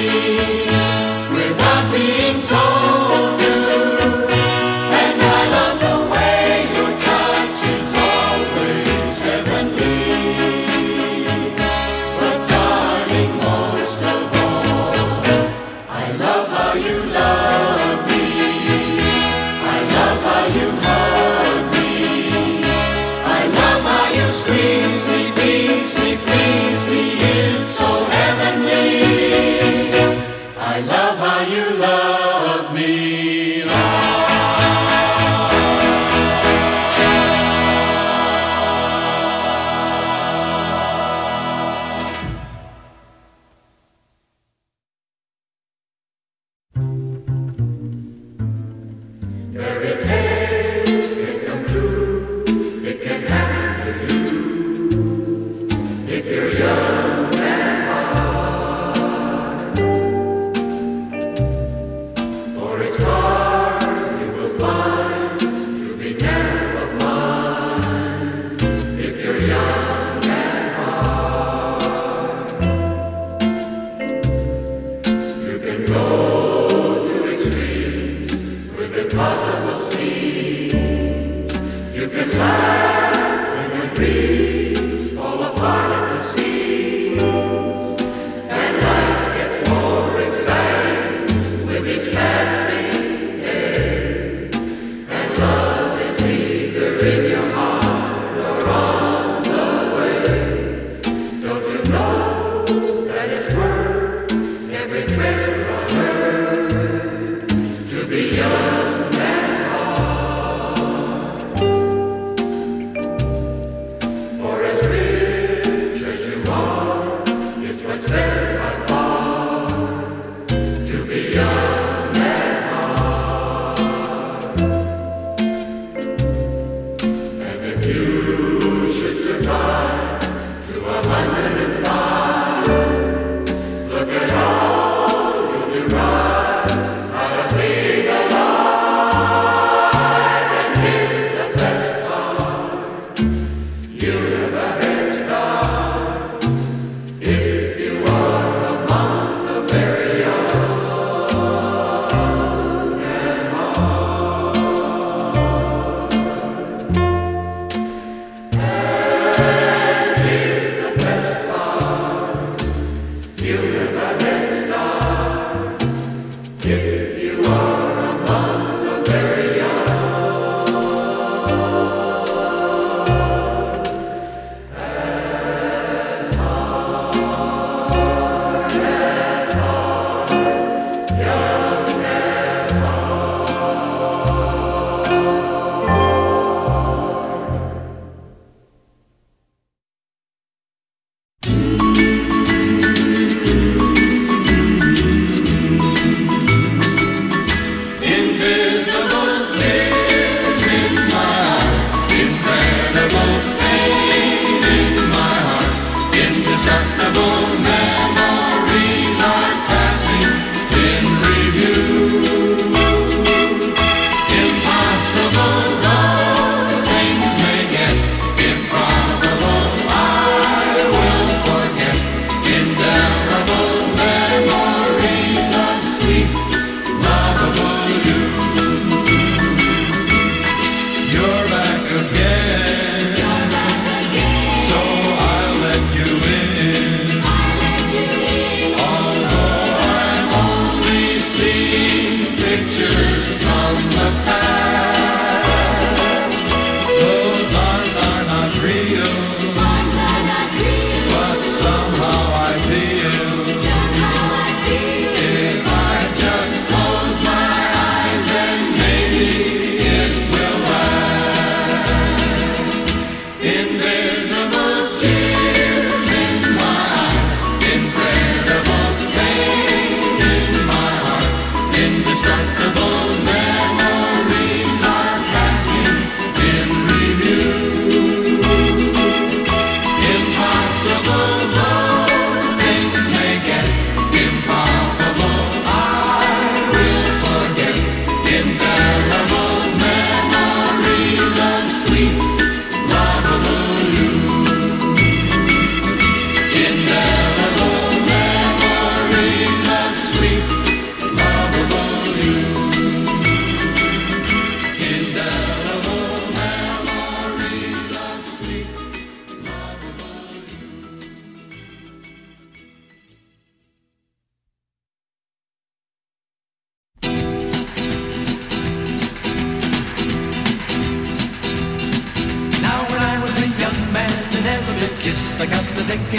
you. You can lie.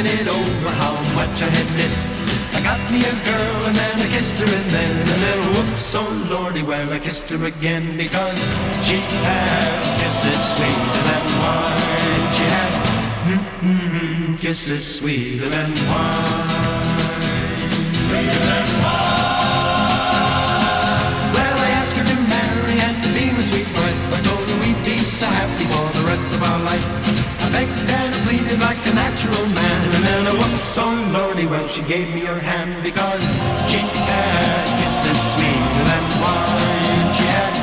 Thinking it over how much I had missed. I got me a girl and then I kissed her and then and then whoops, oh lordy, well I kissed her again because she had kisses sweeter than wine. She had mm-mm, kisses sweeter than wine. So happy for the rest of our life. I begged and I pleaded like a natural man, and then I whoops, oh lordy, well she gave me her hand because she had kisses sweeter than wine. She had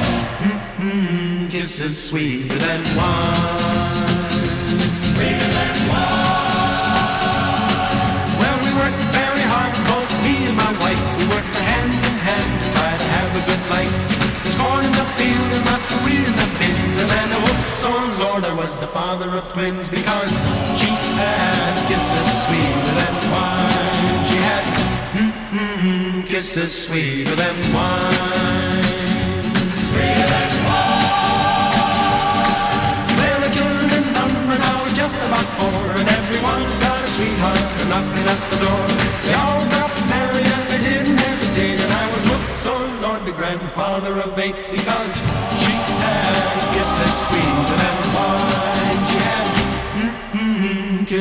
mm-mm, kisses sweeter than wine. Sweeter than wine. Well, we worked very hard, both me and my wife. We worked hand in hand to try to have a good life. And lots of wheat in the bins, and then a whoops, oh Lord, I was the father of twins because she had kisses sweeter than wine. She had mm-mm, kisses sweeter than wine. Sweeter than wine. Well, children in number now is just about four, and everyone's got a sweetheart knocking at the door. They all got married and they didn't hesitate, and I was whoops, oh Lord, the grandfather of eight because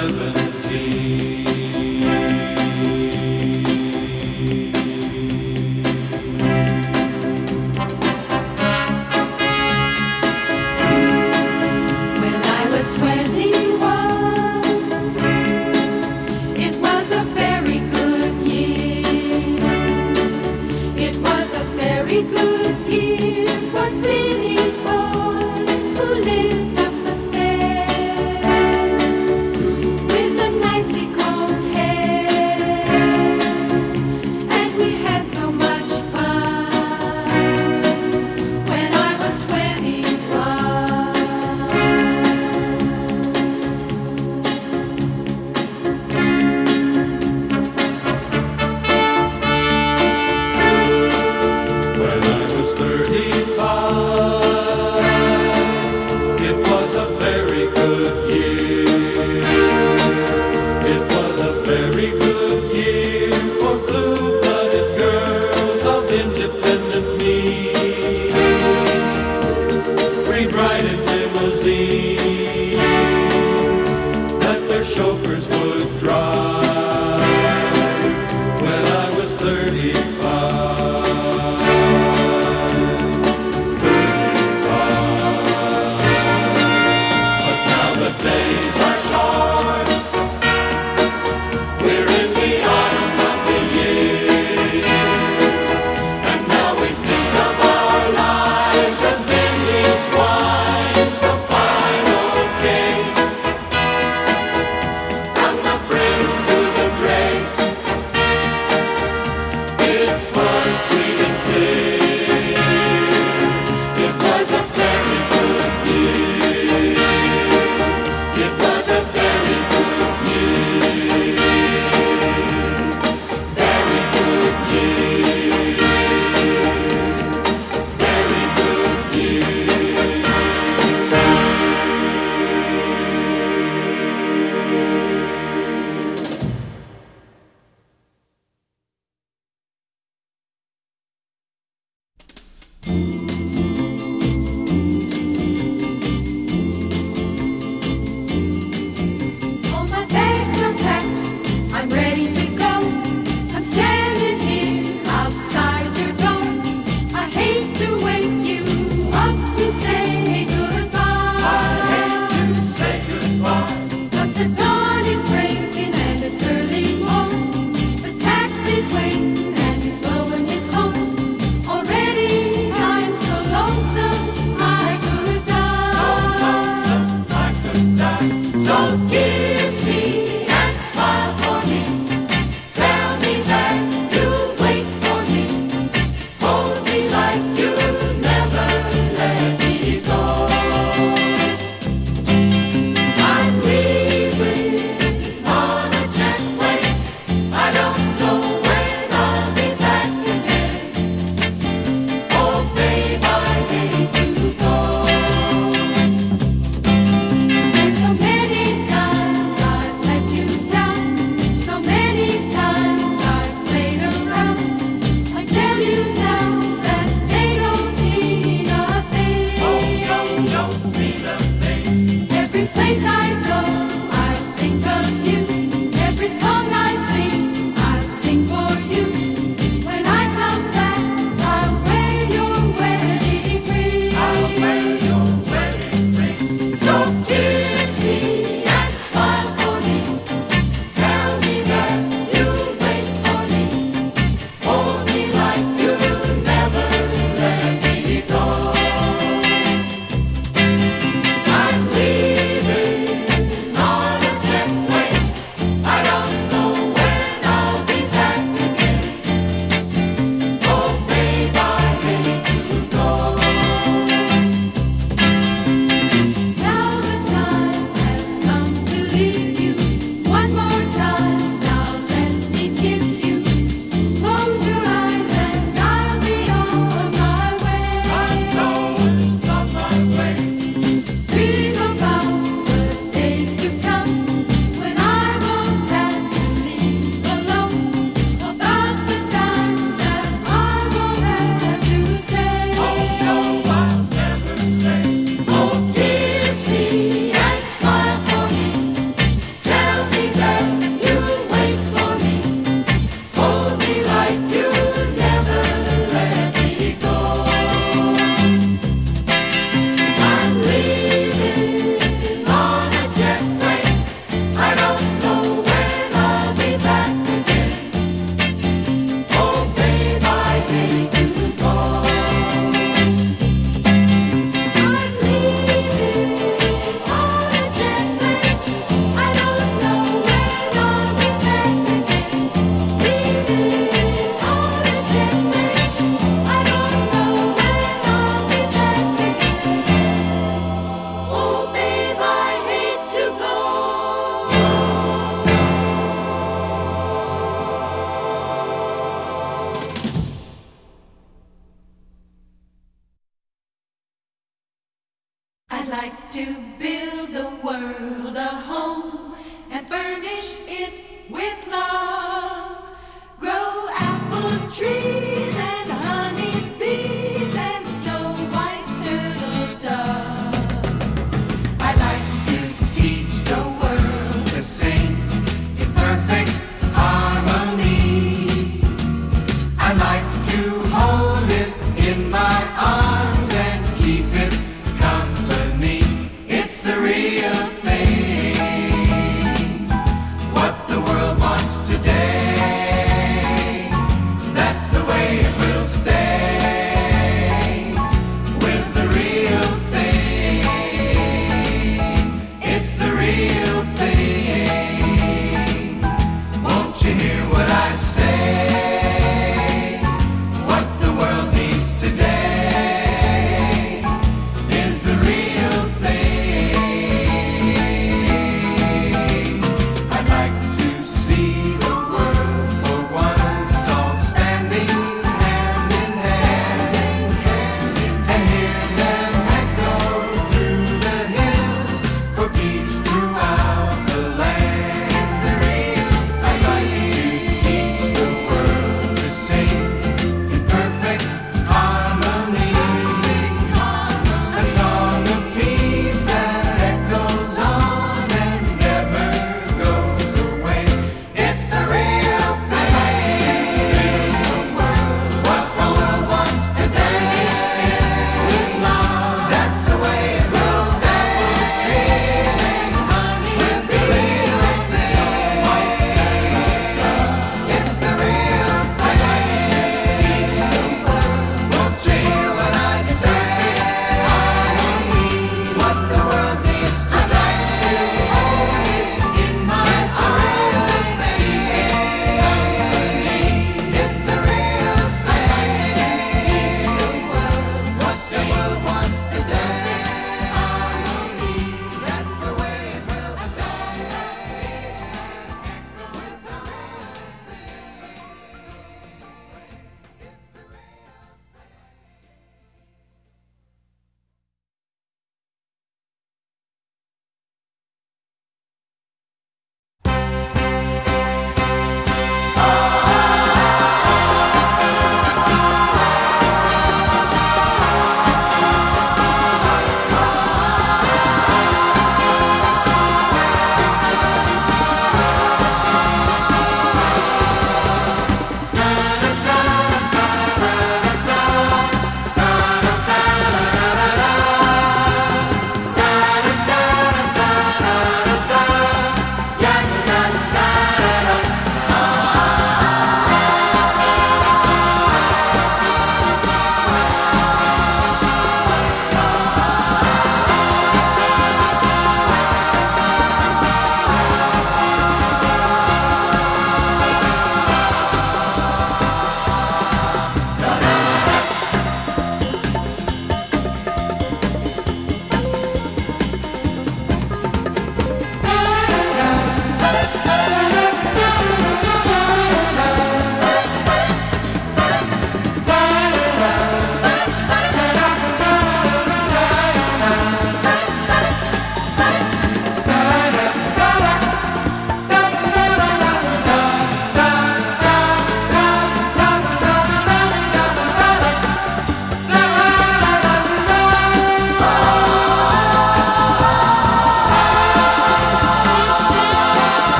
seventeen.